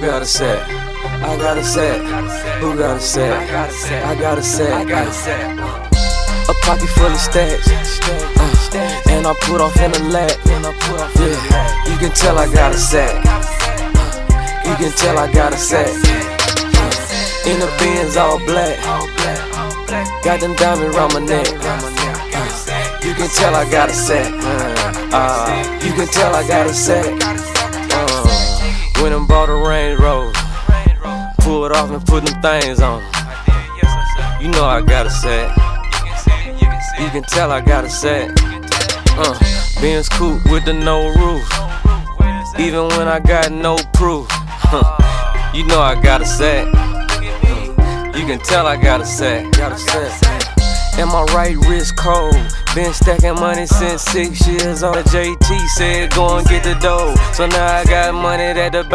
got a set? I got a set. Who got a set? I got a set. A pocket full of stacks. Uh, and I put off in the lap. Yeah, you can tell I got a set. You can tell I got a set. In the Benz all black. Got them diamonds around my neck. Uh, you can tell I got a set. Uh, you can tell I got a set. It off and put them things on. You know I got a set. You can tell I got a set. Uh, Benz coupe with the no roof. Even when I got no proof. Huh, you know I got a set. You can tell I got a set. Got a set. And my right wrist cold. Been stacking money since six years old. JT said go and get the dough. So now I got money that the bank.